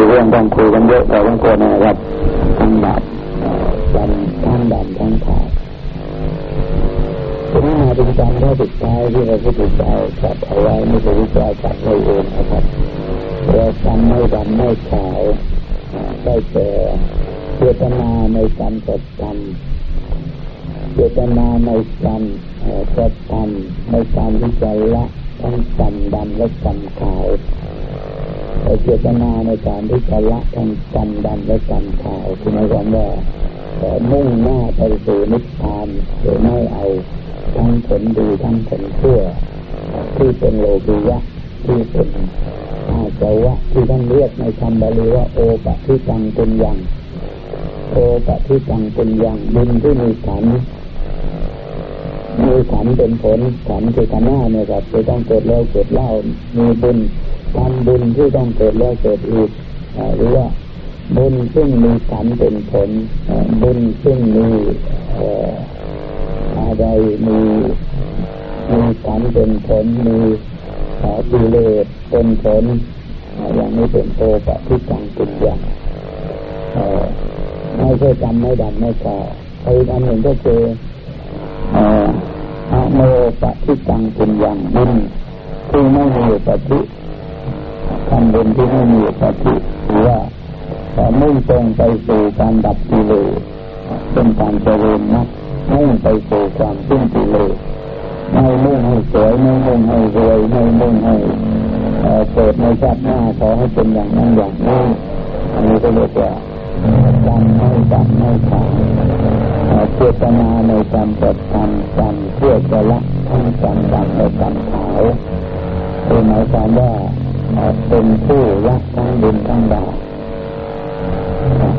มีเรื่องต้องคุยกันเยอะแต่ต้องกลัวนะครับทั้งบาปทั้งทั้งดำทั้งขาวทีนี้มาเป็นการข้อสุดท้ายที่เราพุทธเจ้าจัดเอาไว้ไม่ใช่พระเจ้าจัดไว้เองนะครับเราทำไม่ดำไม่ขาวได้แก่เจตนาในการกระทำเจตนาในการกระทำในการที่จะละทั้งกรรดำและกรรขาว เจตนาในการที่จะละทั้งกรรมดำและกรรมขาวคือหมายความว่ามุ่งหน้าไปสู่นิพพานโดยไม่เอาทั้งผลดีทั้งผลชั่วที่เป็นโลกุยะที่เป็นอาจวะที่ท่านเรียกในคำบาลีว่าโอปะที่ตังปุญญังโอปะที่ตังปุญญังบุญที่มีขันมีขันเป็นผลขันคือขันหน้าเนี่ยครับจะต้องเกิดแล้วเกิดเล่ามีบุญ ทำบุญที่ต้องเกิดแล้วเกิดอีกหรือว่าบุญซึ่งมีขันเป็นผลบุญซึ่งมีอะไรมีมีขันเป็นผลมีดีเลสเป็นผลอย่างนี้เป็นโตปะที่ตังปุญญาไม่ใช่จำไม่ดำไม่กาไอ้อันหนึ่งก็คืออะโมปะที่ตังปุญญาบุญที่ไม่มีปฏิ ทำบุญที่ไม่มีปฏิหรือว่ามุ่งตรงไปสู่การดับกิเลสเป็นการเจริญนะมุ่งไปสู่ความสิ้นกิเลสไม่มุ่งให้สวยไม่มุ่งให้รวยไม่มุ่งให้เกิดในชาติหน้าขอให้เป็นอย่างนั้นอย่างนี้อันนี้ก็เรียกว่าจำไม่จำไม่ขาดเจตนาในการกระทำกรรมเพื่อจะละทั้งกรรมดำและกรรมขาวคือหมายความว่า เป็นผู้ละทั้งบุญทั้งบาป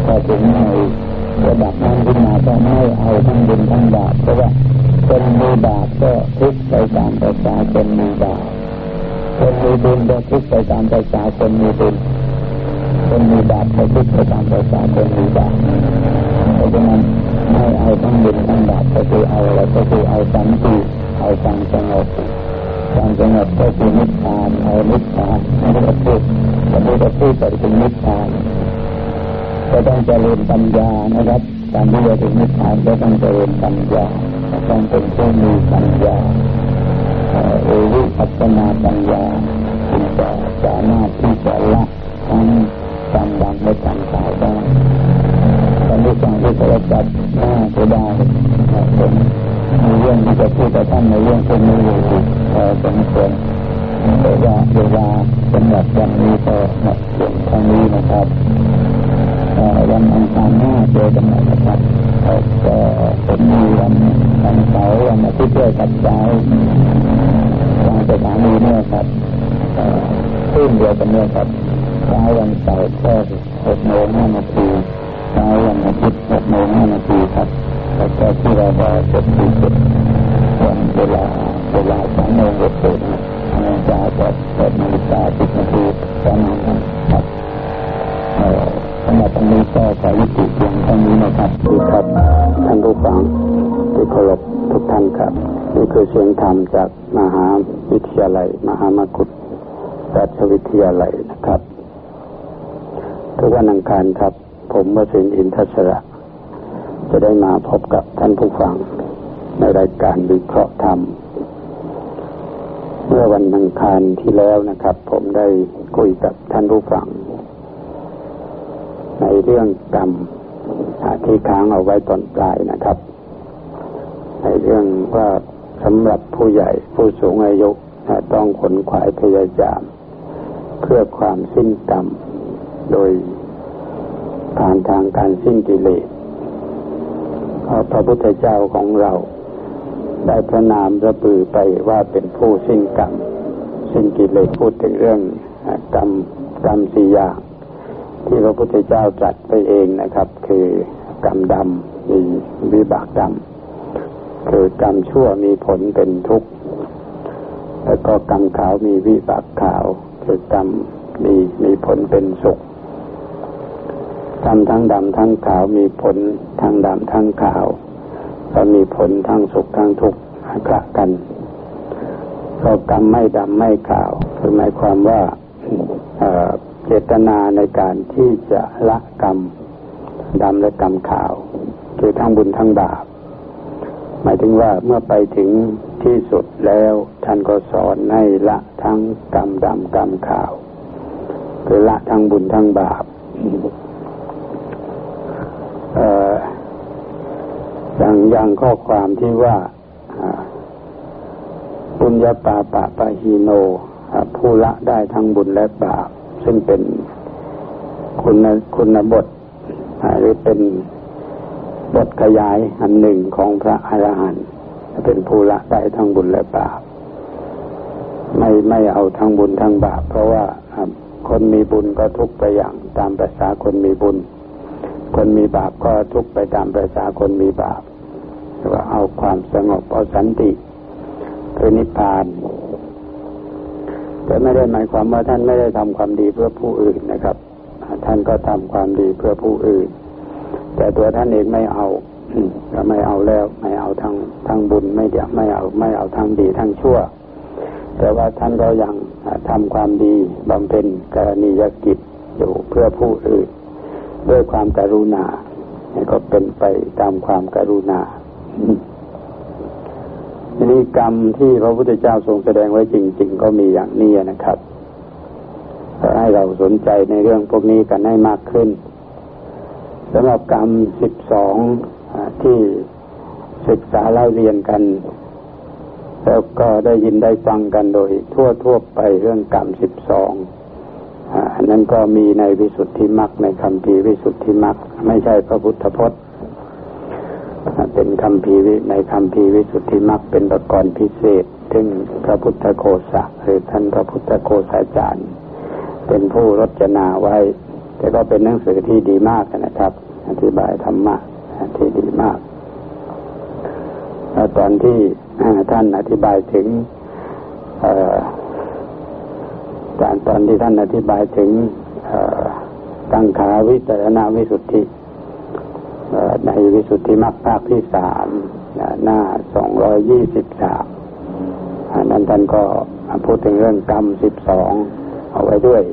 พอถึงในระดับนั้นขึ้นมาก็ไม่เอาทั้งบุญทั้งบาปเพราะว่าคนมีบาปก็ทุกข์ไปตามภาษาคนมีบาปคนมีบุญก็ทุกข์ไปตามภาษาคนมีบุญคนมีบาปก็ทุกข์ไปตามภาษาคนมีบาปเพราะฉะนั้นไม่เอาทั้งบุญทั้งบาปก็คือเอาอะไรก็คือเอาสันติเอาความสงบ ความสงบก็คือนิพพานเอานิพพานไม่ได้พูดแต่ไม่ได้พูดแต่ถึงนิพพานก็ต้องเจริญปัญญานะครับการที่จะถึงนิพพานก็ต้องเจริญปัญญาต้องเป็นผู้มีปัญญาเอวิปัสนาปัญญาจึงจะสามารถที่จะละทั้งกรรมดังและกรรมขาวได้ตอนที่ฟังที่เราจัดหน้าจะได้ผม รื่องที่จะพูดกับท่านในเรื่องพวกนี้อยู่พอสมควรแต่ว่าเวลาสำหรับวันนี้ก็หมดเพียงเท่านี้นะครับวันอังคารหน้าเจอกันใหม่นะครับก็ผมมีวันวันเสาร์วันอาทิตย์ด้วยกับเช้าทางสถานีเนี่ยครับขึ้นเดียวกันเนี่ยครับเช้าวันเสาร์ก็หกโมงห้านาทีเช้าวันอาทิตย์หกโมงห้านาทีครับ แล้วก็ที่เราบอเจ็ดสี่เจ็ดวันเวลาเวลาสองโมงเจ็ดนาฬิกาก็แปดนาฬิกาสิบนาทีประมาณนั้นครับสำหรับตรงนี้ก็ขอยุติเพียงเท่านี้นะครับดีครับท่านผู้ฟังที่เคารพทุกท่านครับนี่คือเสียงธรรมจากมหาวิทยาลัย มหามกุฏราชวิทยาลัยนะครับทุกวันอังคารครับ ผมวสินอินทศระ จะได้มาพบกับท่านผู้ฟัง ในรายการวิเคราะห์ธรรม เมื่อวันอังคารที่แล้วนะครับ ผมได้คุยกับท่านผู้ฟัง ในเรื่องกรรมที่ค้างเอาไว้ตอนปลายนะครับ ในเรื่องว่าสำหรับผู้ใหญ่ผู้สูงอายุต้องขนขวายพยายาม เพื่อความสิ้นกรรม โดยผ่านทางการสิ้นกิเลส พระพุทธเจ้าของเราได้พระนามระบือไปว่าเป็นผู้สิ้นกรรม สิ้นกิเลสพูดถึงเรื่องกรรมกรรมสี่อย่างที่พระพุทธเจ้าตรัสไปเองนะครับ คือกรรมดำมีวิบากดำคือกรรมชั่วมีผลเป็นทุกข์แล้วก็กรรมขาวมีวิบากขาว คือกรรมดีมีผลเป็นสุข กรรมทั้งดำทั้งขาวมีผลทั้งดำทั้งขาว ก็มีผลทั้งสุขทั้งทุกข์กระกันก็กรรมไม่ดำไม่ขาวคือหมายความว่าเจตนาในการที่จะละกรรมดำและกรรมขาว คือทั้งบุญทั้งบาปหมายถึงว่าเมื่อไปถึงที่สุดแล้วท่านก็สอนให้ละทั้งกรรมดำกรรมขาว คือละทั้งบุญทั้งบาป อย่างอย่างข้อความที่ว่าบุญญาปาปะปะฮีโนผู้ละได้ทั้งบุญและบาป ซึ่งเป็นคุณคุณบทหรือเป็นบทขยายอันหนึ่งของพระอรหันต์เป็นผู้ละได้ทั้งบุญและบาป ไม่ไม่เอาทั้งบุญทั้งบาป เพราะว่าคนมีบุญก็ทุกไปอย่างตามภาษาคนมีบุญ คนมีบาปก็ทุกไปตามภาษาคนมีบาปว่าเอาความสงบเอาสันติคือนิพพานแต่ไม่ได้หมายความว่าท่านไม่ได้ทำความดีเพื่อผู้อื่นนะครับ ท่านก็ทำความดีเพื่อผู้อื่น แต่ตัวท่านเองไม่เอาก็ไม่เอาแล้วไม่เอาทั้งทั้งบุญไม่เดี๋ยวไม่เอาไม่เอาทั้งดีทั้งชั่ว แต่ว่าท่านก็ยังทำความดีบำเพ็ญกรณียกิจอยู่เพื่อผู้อื่น ด้วยความการุณาก็เป็นไปตามความการุณาทีนี้กรรมที่พระพุทธเจ้าทรงแสดงไว้จริง ๆ ก็มีอย่างนี้นะครับให้เราสนใจในเรื่องพวกนี้กันให้มากขึ้นสำหรับกรรมสิบสองที่ศึกษาเล่าเรียนกัน แล้วก็ได้ยินได้ฟังกันโดยทั่วทั่วไปเรื่องกรรมสิบสอง อันนั้นก็มีในวิสุทธิมรรคในคำพีวิสุทธิมรรคไม่ใช่พระพุทธพจน์เป็นคำพีวิในคำพีวิสุทธิมรรคเป็นประกรณ์พิเศษ ซึ่งพระพุทธโคสะหรือท่านพระพุทธโคสาจารย์ เป็นผู้รจนาไว้ แต่ก็เป็นหนังสือที่ดีมากนะครับ อธิบายธรรมะที่ดีมากแล้วตอนที่ท่านอธิบายถึง ตอนตอนที่ท่านอธิบายถึงตั้งขาวิจารณวิสุทธิในวิสุทธิมรรคภาคที่สามหน้าสองร้อยยี่สิบสามนั้นท่านก็พูดถึงเรื่องกรรมสิบสองเอาไว้ด้วย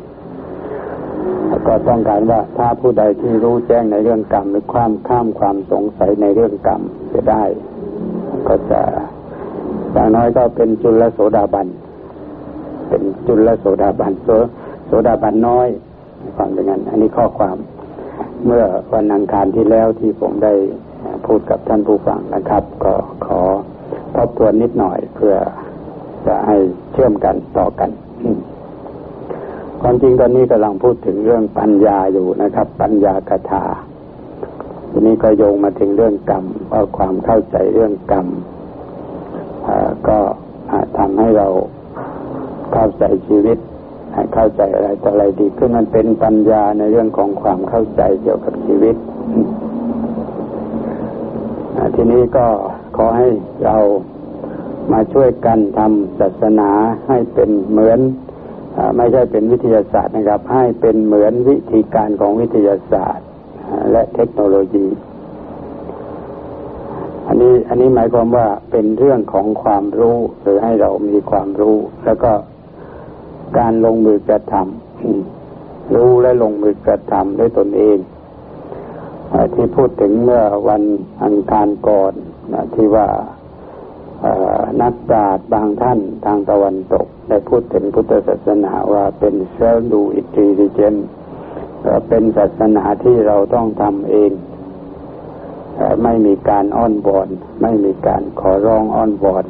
ก็ต้องการว่าถ้าผู้ใดที่รู้แจ้งในเรื่องกรรมหรือความข้ามความสงสัยในเรื่องกรรมจะได้ ก็จะอย่างน้อยก็เป็นจุลโสดาบัน เป็นจุลโสดาบันโสดาบันน้อยความเป็นงั้นอันนี้ข้อความเมื่อวันอังคารที่แล้วที่ผมได้พูดกับท่านผู้ฟังนะครับ ก็ขอทบทวนนิดหน่อยเพื่อจะให้เชื่อมกันต่อกันความจริงตอนนี้กำลังพูดถึงเรื่องปัญญาอยู่นะครับ ปัญญากถาทีนี้ก็โยงมาถึงเรื่องกรรมว่าความเข้าใจเรื่องกรรมก็ทำให้เรา เข้าใจชีวิตให้เข้าใจอะไรต่ออะไรดีขึ้นมันเป็นปัญญาในเรื่องของความเข้าใจเกี่ยวกับชีวิตทีนี้ก็ขอให้เรามาช่วยกันทำศาสนาให้เป็นเหมือนอไม่ใช่เป็นวิทยาศาสตร์นะครับ ให้เป็นเหมือนวิธีการของวิทยาศาสตร์ และเทคโนโลยี อันนี้อันนี้หมายความว่าเป็นเรื่องของความรู้หรือให้เรามีความรู้ แล้วก็ การลงมือกระทำรู้และลงมือกระทำด้วยตนเองที่พูดถึงเมื่อวันอังคารก่อนนะที่ว่านักปราชญ์บางท่านทางตะวันตก ได้พูดถึงพุทธศาสนาว่าเป็นเซลดูอิตริเจนเป็นศาสนาที่เราต้องทำเองไม่มีการอ้อนวอนไม่มีการขอร้องอ้อนวอน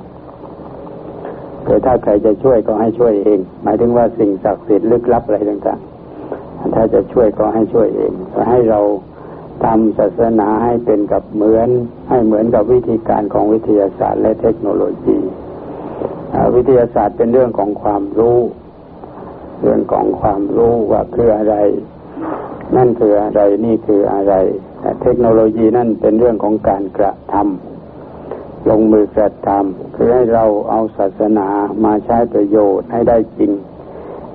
คือถ้าใครจะช่วยก็ให้ช่วยเอง หมายถึงว่าสิ่งศักดิ์สิทธิ์ลึกลับอะไรต่างๆถ้าจะช่วยก็ให้ช่วยเองให้เราทำศาสนาให้เป็นกับเหมือน ให้เหมือนกับวิธีการของวิทยาศาสตร์และเทคโนโลยีวิทยาศาสตร์เป็นเรื่องของความรู้ เรื่องของความรู้ว่าคืออะไร นั่นคืออะไรนี่คืออะไรแต่เทคโนโลยีนั่นเป็นเรื่องของการกระทำ ลงมือกระทำคือให้เราเอาศาสนามาใช้ประโยชน์ให้ได้จริง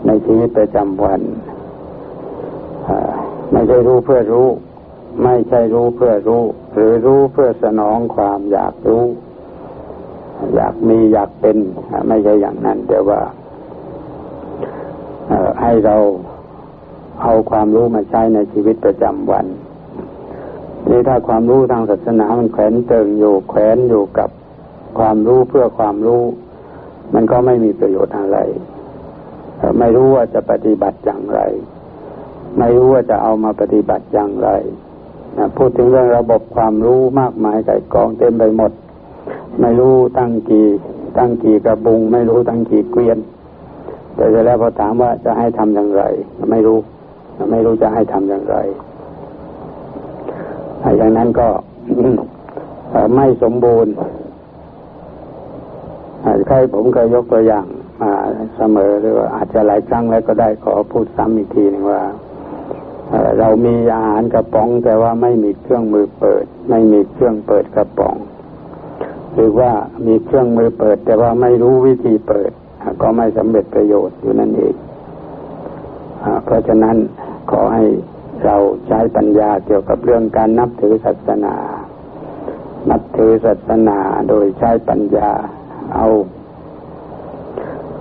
ในชีวิตประจำวัน ไม่ใช่รู้เพื่อรู้ ไม่ใช่รู้เพื่อรู้ หรือรู้เพื่อสนองความอยากรู้ อยากมีอยากเป็น ไม่ใช่อย่างนั้น แต่ว่าให้เราเอาความรู้มาใช้ในชีวิตประจำวัน นี่ถ้าความรู้ทางศาสนามันแขวนเติงอยู่แขวนอยู่กับความรู้เพื่อความรู้ มันก็ไม่มีประโยชน์อะไร ไม่รู้ว่าจะปฏิบัติอย่างไร ไม่รู้ว่าจะเอามาปฏิบัติอย่างไรนะพูดถึงเรื่องระบบความรู้มากมายไก่กองเต็มไปหมด ไม่รู้ตั้งกี่ตั้งกี่กระบุง ไม่รู้ตั้งกี่เกวียน แต่จะแล้วพอถามว่าจะให้ทำอย่างไร ไม่รู้ ไม่รู้จะให้ทำอย่างไร อย่างนั้นก็ไม่สมบูรณ์ใครผมเคยยกตัวอย่างมาเสมอหรือว่าอาจจะหลายครั้งแล้วก็ได้ขอพูดซ้ำอีกทีหนึ่งว่าเรามีอาหารกระป๋อง แต่ว่าไม่มีเครื่องมือเปิด ไม่มีเครื่องเปิดกระป๋อง หรือว่ามีเครื่องมือเปิด แต่ว่าไม่รู้วิธีเปิด ก็ไม่สำเร็จประโยชน์อยู่นั่นเองเพราะฉะนั้นขอให้ เราใช้ปัญญาเกี่ยวกับเรื่องการนับถือศาสนา นับถือศาสนาโดยใช้ปัญญา เอา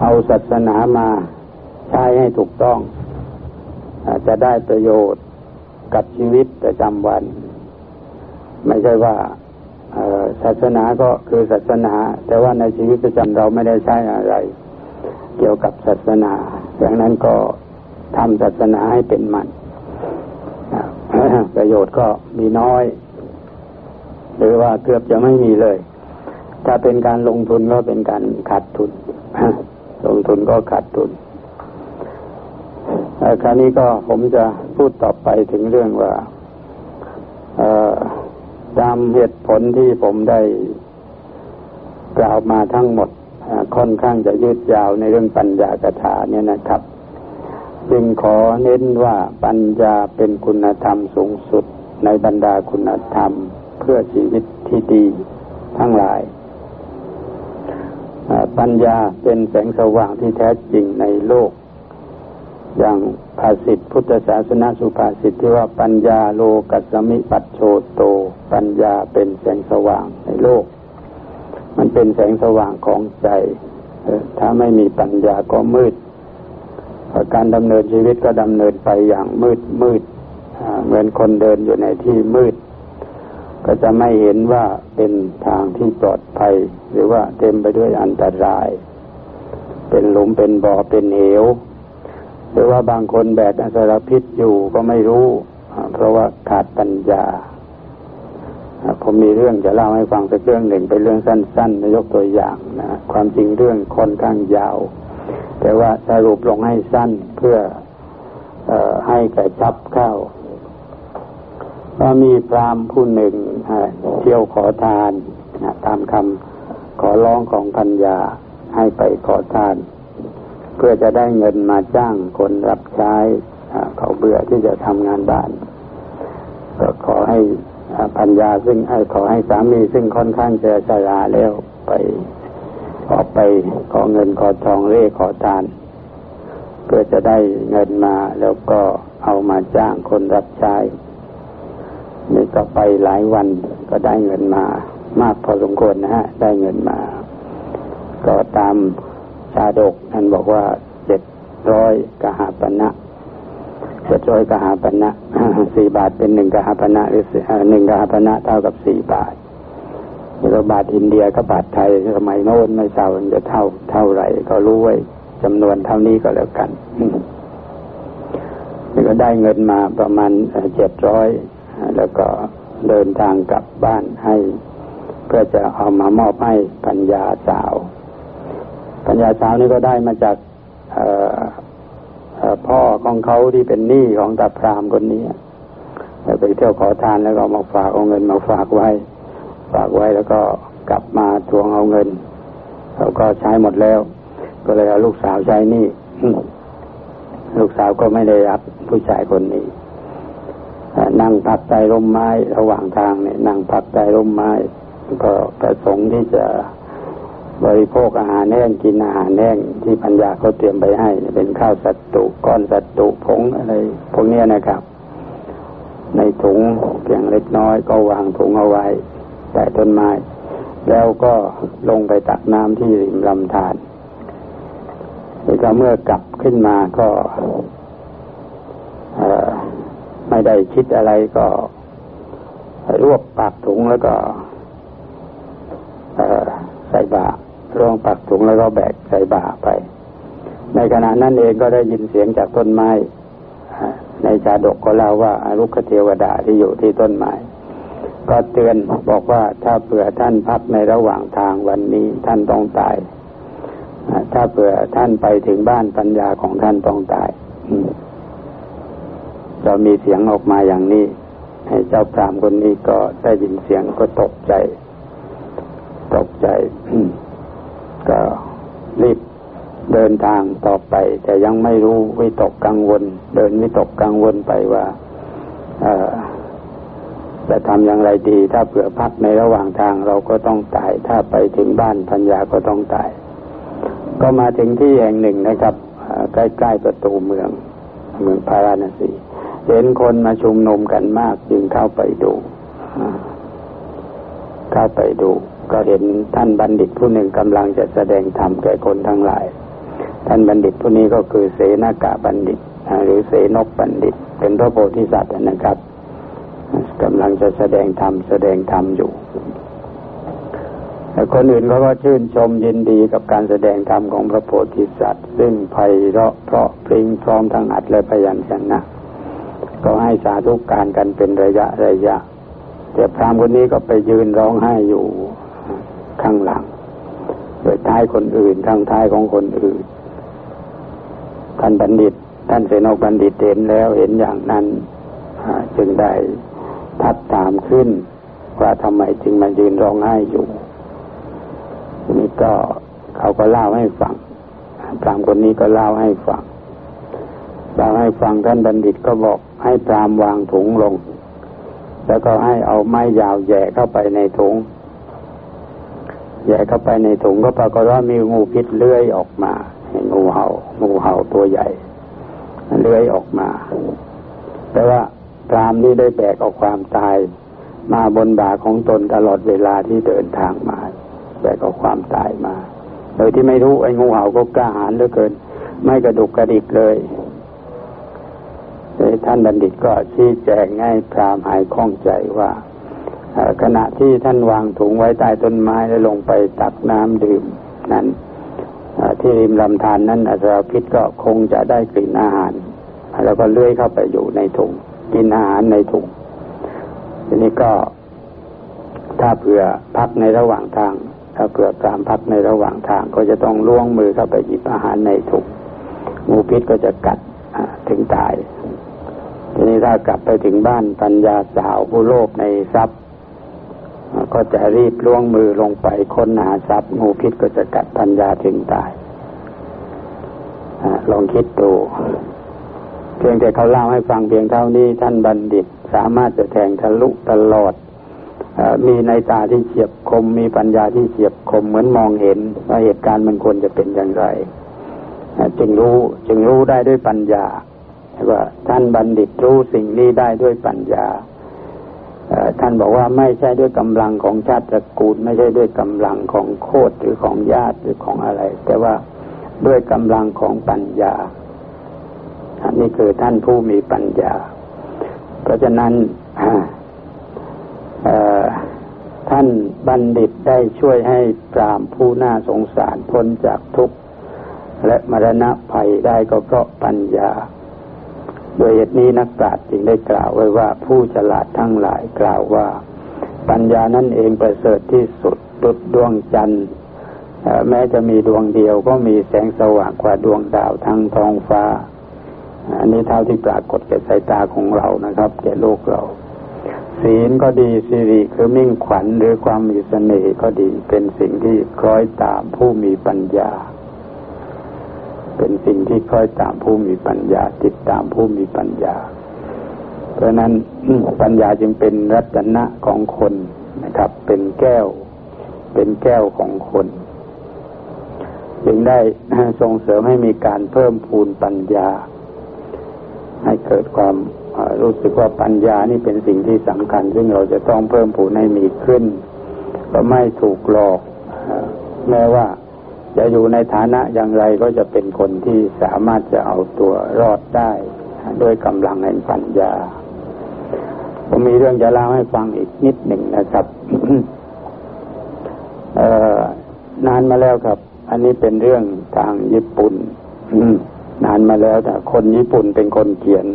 เอาศาสนามาใช้ให้ถูกต้องจะได้ประโยชน์กับชีวิตประจำวัน ไม่ใช่ว่าศาสนาก็คือศาสนา แต่ว่าในชีวิตประจำเราไม่ได้ใช้อะไร เกี่ยวกับศาสนาดังนั้นก็ทำศาสนาให้เป็นมัน ประโยชน์ก็มีน้อย หรือว่าเกือบจะไม่มีเลย ถ้าเป็นการลงทุนก็เป็นการขาดทุนลงทุนก็ขาดทุนคราวนี้ก็ผมจะพูดต่อไปถึงเรื่องว่าตามเหตุผลที่ผมได้กล่าวมาทั้งหมดค่อนข้างจะยืดยาวในเรื่องปัญญากถาเนี่ยนะครับ จึงขอเน้นว่าปัญญาเป็นคุณธรรมสูงสุดในบรรดาคุณธรรมเพื่อชีวิตที่ดีทั้งหลาย ปัญญาเป็นแสงสว่างที่แท้จริงในโลก อย่างภาษิตพุทธศาสนาสุภาษิตที่ว่าปัญญาโลกัสมิปัจโชโต ปัญญาเป็นแสงสว่างในโลก มันเป็นแสงสว่างของใจ ถ้าไม่มีปัญญาก็มืด การดำเนินชีวิตก็ดำเนินไปอย่างมืดมืดเหมือนคนเดินอยู่ในที่มืด ก็จะไม่เห็นว่าเป็นทางที่ปลอดภัย หรือว่าเต็มไปด้วยอันตราย เป็นหลุมเป็นบ่อเป็นเหว หรือว่าบางคนแบกอสารพิษอยู่ก็ไม่รู้ เพราะว่าขาดปัญญาผมมีเรื่องจะเล่าให้ฟังสักเรื่องหนึ่งเป็นเรื่องสั้นๆนยกตัวอย่างนะความจริงเรื่องค่อนข้างยาว แต่ว่าสรุปลงให้สั้นเพื่ออให้กระชับเข้าว่ามีพรามผู้หนึ่งเที่ยวขอทานตามคำขอร้องของพัญญาให้ไปขอทาน เพื่อจะได้เงินมาจ้างคนรับใช้เขาเบื่อที่จะทำงานบ้าน ก็ขอให้พัญญาซึ่งให้ขอให้สามีซึ่งค่อนข้างจะชราแล้วไป ออไปขอเงินขอทองเร่ขอทาน เพื่อจะได้เงินมาแล้วก็เอามาจ้างคนรับใช้นี่ก็ไปหลายวันก็ได้เงินมา มากพอสมควรนะฮะ ได้เงินมา ก็ตามชาดกท่านบอกว่าเจ็ดร้อยกหาปณะเจ็ดร้อยกหาปณะสี่บาทเป็นหนึ่งกหาปณะหรือหนึ่งกหาปณะเท่ากับสี่บาท เราบาทอินเดียกับบาทไทยสมัยโน้นไม่ทราบจะเท่าเท่าไหร่ก็รู้ไว้จำนวนเท่านี้ก็แล้วกันนี่ก็ได้เงินมาประมาณเจ็ดร้อยแล้วก็เดินทางกลับบ้านให้ เพื่อจะเอามามอบให้ปัญญาสาว ปัญญาสาวนี่ก็ได้มาจากพ่อของเขาที่เป็นหนี้ของตาพรามคนนี้ไปเที่ยวขอทานแล้วก็มาฝากเอาเงินมาฝากไว้ ฝากไว้แล้วก็กลับมาทวงเอาเงินเขาก็ใช้หมดแล้ว ก็เลยเอาลูกสาวใช้นี่ลูกสาวก็ไม่ได้รับผู้ชายคนนี้นั่งพักใต้ร่มไม้ระหว่างทางเนี่ยนั่งพักใต้ร่มไม้ ก็ประสงค์ที่จะบริโภคอาหารแห้งกินอาหารแห้งที่ปัญญาเขาเตรียมไปให้ เป็นข้าวสัตตุก้อนสัตตุผงอะไรพวกนี้นะครับ ในถุงเพียงเล็กน้อยก็วางถุงเอาไว้ แต่ต้นไม้ แล้วก็ลงไปตักน้ำที่ริมลำธารแล้วก็เมื่อกลับขึ้นมาก็ไม่ได้คิดอะไรก็รวบปากถุงแล้วก็ใส่บาร่วงปากถุงแล้วก็แบกใส่บาไป ในขณะนั้นเองก็ได้ยินเสียงจากต้นไม้ในชาดกก็เล่าว่าลุกเทวดาที่อยู่ที่ต้นไม้ ก็เตือนบอกว่าถ้าเผื่อท่านพักในระหว่างทางวันนี้ท่านต้องตาย ถ้าเผื่อท่านไปถึงบ้านปัญญาของท่านต้องตายเรามีเสียงออกมาอย่างนี้ ให้เจ้าพรามคนนี้ก็ได้ยินเสียงก็ตกใจ ตกใจ ก็รีบเดินทางต่อไป แต่ยังไม่รู้วิตกกังวล เดินวิตกกังวลไปว่า จะทำอย่างไรดี ถ้าเผื่อพักในระหว่างทางเราก็ต้องตาย ถ้าไปถึงบ้านพัญญาก็ต้องตาย ก็มาถึงที่แห่งหนึ่งนะครับใกล้ๆประตูเมือง เมืองพาราณสีเห็นคนมาชุมนุมกันมากจึงเข้าไปดูเข้าไปดู ก็เห็นท่านบัณฑิตผู้หนึ่งกำลังจะแสดงธรรมแก่คนทั้งหลาย ท่านบัณฑิตผู้นี้ก็คือเสนากาบัณฑิตหรือเสนกบัณฑิต เป็นพระโพธิสัตว์นะครับ กำลังจะแสดงธรรมแสดงธรรมอยู่แต่คนอื่นเขาก็ชื่นชมยินดีกับการแสดงธรรมของพระโพธิสัตว์ ซึ่งไพเราะเพราะพริ้งพร้อมทั้งอัดและพยัญชนะ ก็ให้สาธุการกันเป็นระยะระยะ แต่พรามคนนี้ก็ไปยืนร้องไห้อยู่ข้างหลังโดยท้ายคนอื่นข้างท้ายของคนอื่น ท่านบัณฑิต ท่านเสนกบัณฑิตเห็นแล้วเห็นอย่างนั้นจึงได้ ทัดถามขึ้น ว่าทำไมจึงมายืนร้องไห้อยู่ นี่ก็เขาก็เล่าให้ฟังพรามคนนี้ก็เล่าให้ฟังเล่าให้ฟังท่านบัณฑิตก็บอกให้พรามวางถุงลง แล้วก็ให้เอาไม้ยาวแย่เข้าไปในถุงแย่เข้าไปในถุงก็ปรากฏว่ามีงูพิษเลื้อยออกมางูเห่างูเห่าตัวใหญ่เลื้อยออกมา แต่ว่า พรามนี้ได้แบกเอาความตาย มาบนบ่าของตนตลอดเวลาที่เดินทางมา แบกเอาความตายมา โดยที่ไม่รู้ไอ้งูเห่าก็กล้าหาญเหลือเกิน ไม่กระดุกกระดิกเลยท่านบัณฑิตก็ชี้แจงให้พรามหายข้องใจว่าขณะที่ท่านวางถุงไว้ใต้ต้นไม้แล้วลงไปตักน้ำดื่มนั้นที่ริมลำธารนนั้นอาจารพิษก็คงจะได้กลิ่นอาหาร แล้วก็เลื้อยเข้าไปอยู่ในถุง กินอาหารในถุงทีนี้ก็ถ้าเผื่อพักในระหว่างทาง ถ้าเผื่อการพักในระหว่างทาง ก็จะต้องล่วงมือเข้าไปหยิบอาหารในถุงงูพิษก็จะกัดถึงตาย ทีนี้ถ้ากลับไปถึงบ้านปัญญาสาวผู้โลภในทรัพย์ ก็จะรีบล่วงมือลงไปค้นหาทรัพย์งูพิษก็จะกัดปัญญาถึงตายลองคิดดู พียงแต่เขาเล่าให้ฟังเพียงเท่านี้ท่านบัณฑิตสามารถจะแทงทะลุตลอดอมีในตาที่เฉียบคม มีปัญญาที่เฉียบคมเหมือนมองเห็นว่าเหตุการณ์มันควรจะเป็นอย่างไรจึงรู้จึงรู้ได้ด้วยปัญญาว่าท่านบัณฑิตรู้สิ่งนี้ได้ด้วยปัญญาท่านบอกว่าไม่ใช่ด้วยกำลังของชาติตระกูล ไม่ใช่ด้วยกำลังของโคตรหรือของญาติหรือของอะไร แต่ว่าด้วยกำลังของปัญญา นี่คือท่านผู้มีปัญญา เพราะฉะนั้นท่านบัณฑิตได้ช่วยให้ปรามผู้น่าสงสารพ้นจากทุกข์ และมรณะภัยได้ก็เพราะปัญญา โดยเหตุนี้นักปราชญ์จึงได้กล่าวไว้ว่าผู้ฉลาดทั้งหลายกล่าวว่า ปัญญานั่นเองประเสริฐที่สุดดุดดวงจันทร์แม้จะมีดวงเดียวก็มีแสงสว่างกว่าดวงดาวทั้งท้องฟ้า อันนี้เท่าที่ปรากฏแก่สายตาของเรานะครับ แก่โลกเรา ศีลก็ดีสิริคือมิ่งขวัญหรือความมีเสน่ห์ก็ดี เป็นสิ่งที่คล้อยตามผู้มีปัญญา เป็นสิ่งที่คล้อยตามผู้มีปัญญา ติดตามผู้มีปัญญา เพราะนั้นปัญญาจึงเป็นรัตนะของคนนะครับ เป็นแก้ว เป็นแก้วของคนจึงได้ส่งเสริมให้มีการเพิ่มพูนปัญญา ให้เกิดความรู้สึกว่าปัญญานี่เป็นสิ่งที่สำคัญ ซึ่งเราจะต้องเพิ่มผูนให้มีขึ้น ก็ไม่ถูกหลอกแม้ว่าจะอยู่ในฐานะอย่างไรก็จะเป็นคนที่สามารถจะเอาตัวรอดได้ ด้วยกำลังแห่งปัญญา ผมมีเรื่องจะเล่าให้ฟังอีกนิดหนึ่งนะครับนานมาแล้วครับ อันนี้เป็นเรื่องทางญี่ปุ่น นานมาแล้วแต่คนญี่ปุ่นเป็นคนเขียน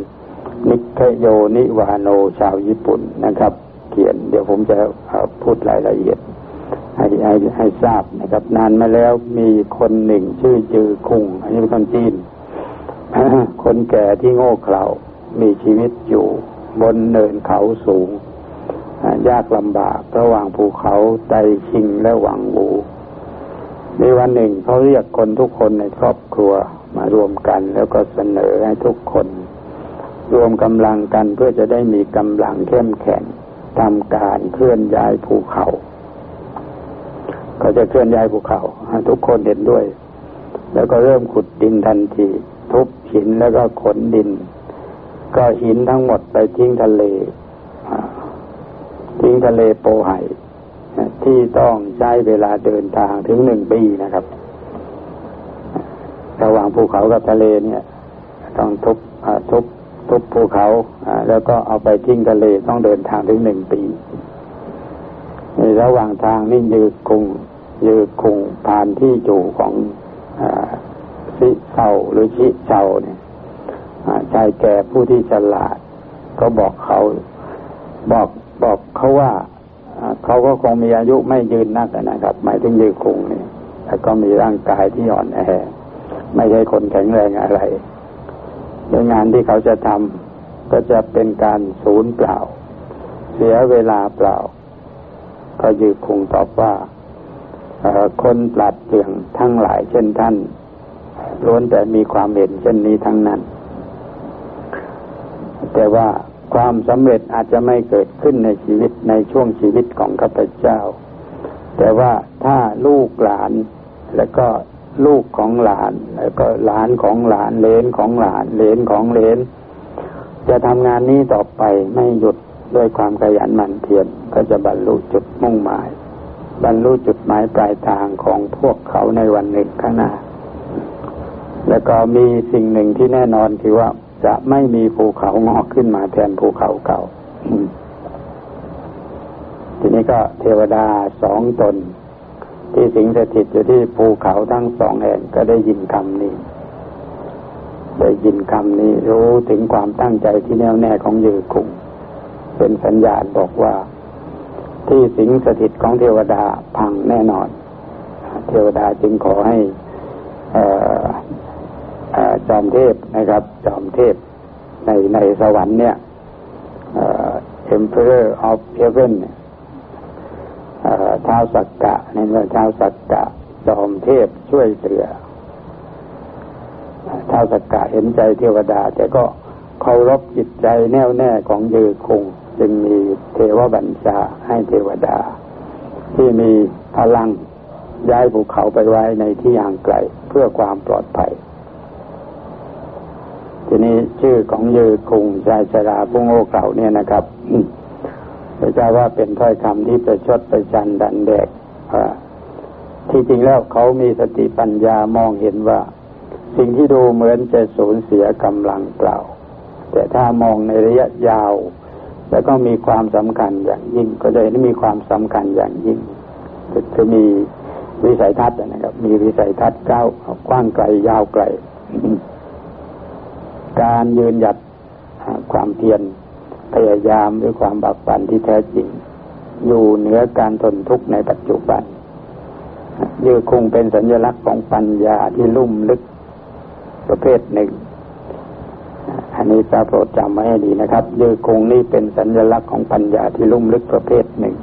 นิเคโยนิวาโนชาวญี่ปุ่นนะครับ เขียน เดี๋ยวผมจะพูดรายละเอียด ให้ให้ให้ทราบนะครับ นานมาแล้วมีคนหนึ่งชื่อจือคุงอันนี้เป็นคนจีนคนแก่ที่โง่เขลามีชีวิตอยู่บนเนินเขาสูง ยากลำบากระหว่างภูเขาไตชิงและหวังหูในวันหนึ่งเขาเรียกคนทุกคนในครอบครัวมารวมกันแล้วก็เสนอให้ทุกคน รวมกำลังกันเพื่อจะได้มีกำลังเข้มแข็งทำการเคลื่อนย้ายภูเขาเขาจะเคลื่อนย้ายภูเขาทุกคนเห็นด้วย แล้วก็เริ่มขุดดินทันที ทุบหินแล้วก็ขนดิน ก็หินทั้งหมดไปทิ้งทะเลทิ้งทะเลโปไห่ที่ต้องใช้เวลาเดินทางถึงหนึ่งปีนะครับ ระหว่างภูเขากับทะเลเนี่ย ต้องทุบทุบทุบภูเขาแล้วก็เอาไปทิ้งทะเลต้องเดินทางถึงหนึ่งปีในระหว่างทางนี่ยืคุงยืคุงผ่านที่อยู่ของอสิเชาหรือชิเชาเนี่ยชายแก่ผู้ที่ฉลาด ก็บอกเขาบอกบอกเขาว่าเขาก็คงมีอายุไม่ยืนนักนะครับ หมายถึงยืนคงนี่แต่ก็มีร่างกายที่อ่อนแอ ไม่ใช่คนแข็งแรงอะไรโดยงานที่เขาจะทำก็จะเป็นการสูญเปล่า เสียเวลาเปล่า ก็ยืนคงตอบว่าคนปลัดเปลี่ยงทั้งหลายเช่นท่านล้วนแต่มีความเห็นเช่นนี้ทั้งนั้น แต่ว่าความสำเร็จอาจจะไม่เกิดขึ้นในชีวิตในช่วงชีวิตของข้าพเจ้า แต่ว่าถ้าลูกหลานแล้วก็ ลูกของหลาน แล้วก็หลานของหลานเลนของหลานเลนของเลนจะทำงานนี้ต่อไปไม่หยุดด้วยความขยันหมั่นเพียรก็จะบรรลุจุดมุ่งหมาย บรรลุจุดหมายปลายทางของพวกเขาในวันหนึ่งข้างหน้า แล้วก็มีสิ่งหนึ่งที่แน่นอนคือว่าจะไม่มีภูเขางอกขึ้นมาแทนภูเขาเก่า ทีนี้ก็เทวดาสองตน ที่สิงสถิตอยู่ที่ภูเขาทั้งสองแห่งก็ได้ยินคำนี้ ได้ยินคำนี้รู้ถึงความตั้งใจที่แน่วแน่ของยือคุงเป็นสัญญาณบอกว่า ที่สิงสถิตของเทวดาพังแน่นอน เทวดาจึงขอให้จอมเทพนะครับ จอมเทพในในสวรรค์เนี่ย Emperor of Heaven ท้าวสักกะในเมื่อท้าวสักกะจอมเทพช่วยเหลือท้าวสักกะเห็นใจเทวดา แต่ก็เคารพจิตใจแน่วแน่ของยือคง จึงมีเทวบัญชาให้เทวดา ที่มีพลังย้ายภูเขาไปไว้ในที่ห่างไกลเพื่อความปลอดภัย ทีนี้ชื่อของยือคุงชายชราผู้โง่เก่าเนี่ยนะครับ พระเจ้าว่าเป็นถ้อยคำที่ประชดประชันดันแดกที่จริงแล้วเขามีสติปัญญามองเห็นว่า สิ่งที่ดูเหมือนจะสูญเสียกำลังเปล่า แต่ถ้ามองในระยะยาว แล้วก็มีความสำคัญอย่างยิ่ง ก็เลยมีความสำคัญอย่างยิ่งจะมีวิสัยทัศน์นะครับ มีวิสัยทัศน์ก้าวกว้างไกลยาวไกล การยืนหยัดความเพียร พยายามด้วยความบักบันที่แท้จริง อยู่เหนือการทนทุกข์ในปัจจุบันยือคงเป็นสัญลักษณ์ของปัญญาที่ลุ่มลึกประเภทหนึ่ง อันนี้จะโปรดจำไว้ให้ดีนะครับ ยือคงนี่เป็นสัญลักษณ์ของปัญญาที่ลุ่มลึกประเภทหนึ่ง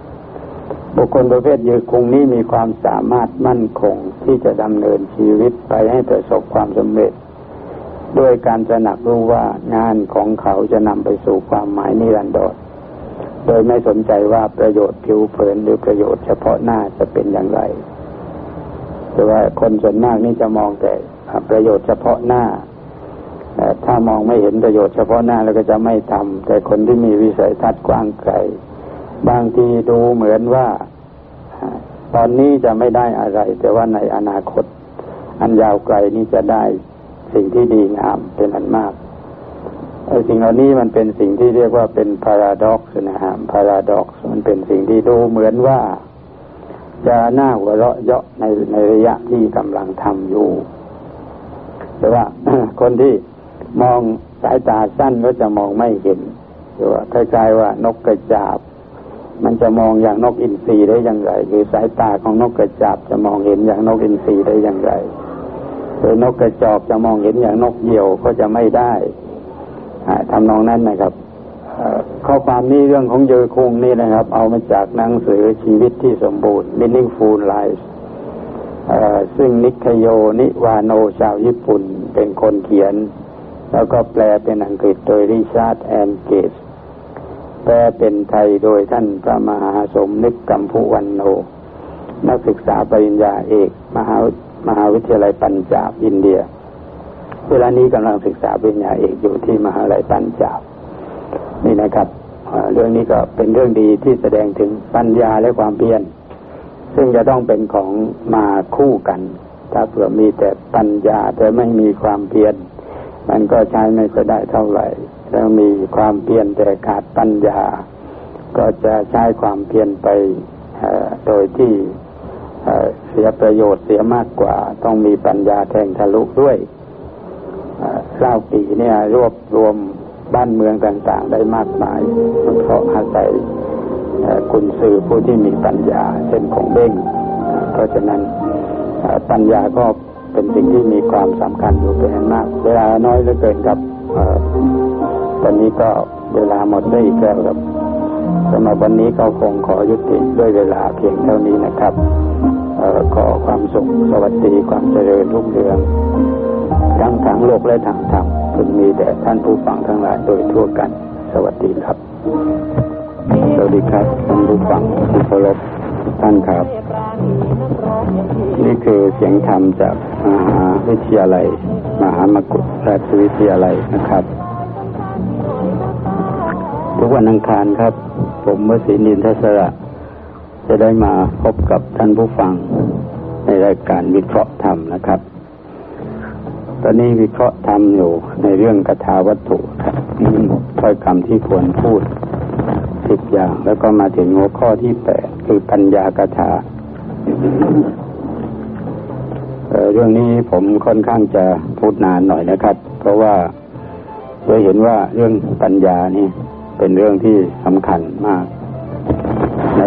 บุคคลประเภทยือคงนี้มีความสามารถมั่นคงที่จะดำเนินชีวิตไปให้ประสบความสำเร็จ ด้วยการจะหนักรู้ว่างานของเขาจะนำไปสู่ความหมายนิรันดรโดยไม่สนใจว่าประโยชน์ผิวเผินหรือประโยชน์เฉพาะหน้าจะเป็นอย่างไร แต่ว่าคนส่วนมากนี่จะมองแต่ประโยชน์เฉพาะหน้า ถ้ามองไม่เห็นประโยชน์เฉพาะหน้าแล้วก็จะไม่ทำแต่คนที่มีวิสัยทัศน์กว้างไกลบางทีดูเหมือนว่า ตอนนี้จะไม่ได้อะไร แต่ว่าในอนาคต อันยาวไกลนี้จะได้ สิ่งที่ดีงามเป็นอันมากไอ้สิ่งเหล่านี้มันเป็นสิ่งที่เรียกว่าเป็น paradox นะฮะ paradox มันเป็นสิ่งที่ดูเหมือนว่า จะน่าหัวเราะเยาะในในระยะที่กำลังทำอยู่ แต่ว่าคนที่มองสายตาสั้นก็จะมองไม่เห็นหรือว่าคล้ายๆว่านกกระจาบ มันจะมองอย่างนกอินทรีได้อย่างไรหรือสายตาของนกกระจาบจะมองเห็นอย่างนกอินทรีได้อย่างไร หรือนกกระจอกจะมองเห็นอย่างนกเหยี่ยวก็จะไม่ได้ทำนองนั้นนะครับข้อความนี้เรื่องของเยอคุงนี่นะครับ เอามาจากหนังสือชีวิตที่สมบูรณ์ Meaningful Life ซึ่งนิคโยนิวาโนชาวญี่ปุ่นเป็นคนเขียน แล้วก็แปลเป็นอังกฤษโดยริชาร์ดแอนเกตแปลเป็นไทยโดยท่านพระมหาสมนึกกัมพูวันโน นักศึกษาปริญญาเอก มหา มหาวิทยาลัยปัญจาบอินเดีย เวลานี้กำลังศึกษาปริญญาเอกอยู่ที่มหาวิทยาลัยปัญจาบนี่นะครับเรื่องนี้ก็เป็นเรื่องดีที่แสดงถึงปัญญาและความเพียรซึ่งจะต้องเป็นของมาคู่กัน ถ้าเผื่อมีแต่ปัญญาแต่ไม่มีความเพียรมันก็ใช้ไม่ค่อยได้เท่าไหร่แล้วมีความเพียรแต่ขาดปัญญา ก็จะใช้ความเพียรไปโดยที่ เสียประโยชน์เสียมากกว่า ต้องมีปัญญาแทงทะลุด้วยเล่าปีเนี่ยรวบรวมบ้านเมืองต่างๆ ได้มากมายเพราะอาศัยคุณสื่อผู้ที่มีปัญญาเช่นของเบ้งเพราะฉะนั้นปัญญาก็เป็นสิ่งที่มีความสำคัญอยู่เป็นมาก เวลาน้อยเหลือเกินครับตอนนี้ก็เวลาหมดได้อีกแล้วครับ สำหรับวันนี้ก็คงขอยุติด้วยเวลาเพียงเท่านี้นะครับขอความสุขสวัสดีความเจริญรุ่งเรืองทั้งทางโลกและทางธรรมพึงมีแด่ท่านผู้ฟังทั้งหลายโดยทั่วกัน สวัสดีครับ สวัสดีครับท่านผู้ฟังที่เคารพท่านครับ นี่คือเสียงธรรมจากมหาวิทยาลัย มหามกุฏราชวิทยาลัยนะครับ ทุกวันอังคารครับ ผมวสีนินทศระ จะได้มาพบกับท่านผู้ฟังในรายการวิเคราะห์ธรรมนะครับ ตอนนี้วิเคราะห์ทำอยู่ในเรื่องกถาวัตถุครับถ้อยคำที่ควรพูดสิบอย่าง แล้วก็มาถึงหัวข้อที่แปดคือปัญญากถาเรื่องนี้ผมค่อนข้างจะพูดนานหน่อยนะครับ เพราะว่าโดยเห็นว่าเรื่องปัญญานี่ เป็นเรื่องที่สำคัญมากใน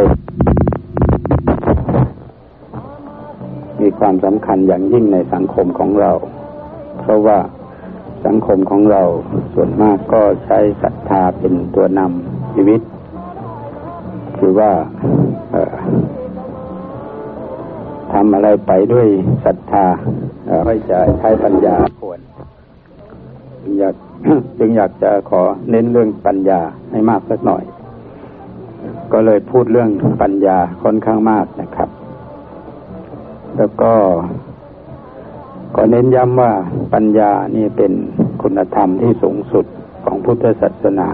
มีความสำคัญอย่างยิ่งในสังคมของเรา เพราะว่าสังคมของเราส่วนมากก็ใช้ศรัทธาเป็นตัวนำชีวิต คือว่าทำอะไรไปด้วยศรัทธาไม่จะใช้ปัญญาควร อยากจึงอยากจะขอเน้นเรื่องปัญญาให้มากสักหน่อย ก็เลยพูดเรื่องปัญญาค่อนข้างมากนะครับ แล้วก็ก็เน้นย้ำว่าปัญญานี่เป็นคุณธรรมที่สูงสุดของพุทธศาสนา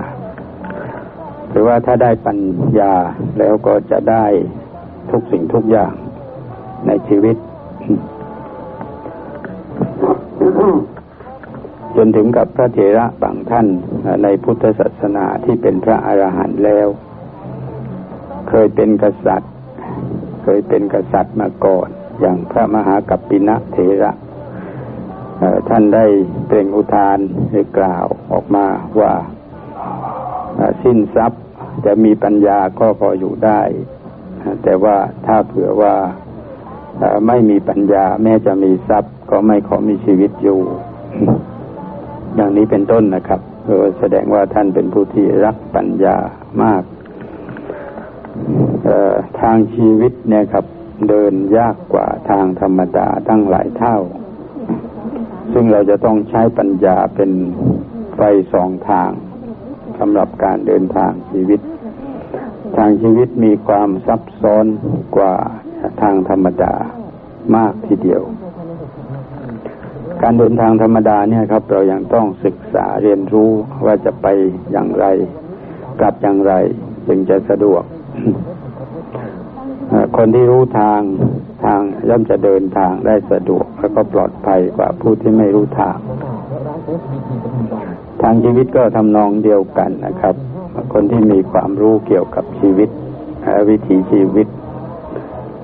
หรือว่าถ้าได้ปัญญาแล้วก็จะได้ทุกสิ่งทุกอย่างในชีวิต นถึงกับพระเถระบางท่านในพุทธศาสนาที่เป็นพระอรหันต์แล้ว เคยเป็นกษัตริย์ เคยเป็นกษัตริย์มาก่อน อย่างพระมหากัปปินะเถระท่านได้เปล่งอุทานหรือกล่าวออกมาว่าสิ้นทรัพย์จะมีปัญญาก็พออยู่ได้ แต่ว่าถ้าเผื่อว่าไม่มีปัญญาแม้จะมีทรัพย์ก็ไม่ขอมีชีวิตอยู่ อย่างนี้เป็นต้นนะครับแสดงว่าท่านเป็นผู้ที่รักปัญญามากทางชีวิตเนี่ยครับ เดินยากกว่าทางธรรมดาตั้งหลายเท่า ซึ่งเราจะต้องใช้ปัญญาเป็นไฟสองทางสำหรับการเดินทางชีวิต ทางชีวิตมีความซับซ้อนกว่าทางธรรมดามากทีเดียว การเดินทางธรรมดาเนี่ยครับ เรายัางต้องศึกษาเรียนรู้ว่าจะไปอย่างไร กลับอย่างไรจึงจะสะดวก คนที่รู้ทางทางย่อมจะเดินทางได้สะดวก แล้วก็ปลอดภัยกว่าผู้ที่ไม่รู้ทางททางชีวิตก็ทำนองเดียวกันนะครับ คนที่มีความรู้เกี่ยวกับชีวิตวิถีชีวิต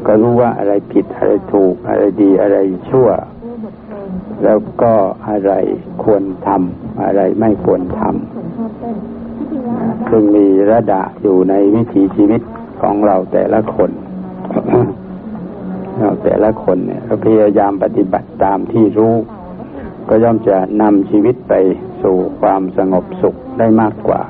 ก็รู้ว่าอะไรผิดอะไรถูกอะไรดีอะไรชั่ว แล้วก็อะไรควรทำอะไรไม่ควรทำซึ่งมีระดับอยู่ในวิถีชีวิตของเราแต่ละคนเราแต่ละคนเนี่ยพยายามปฏิบัติตามที่รู้ ก็ย่อมจะนำชีวิตไปสู่ความสงบสุขได้มากกว่า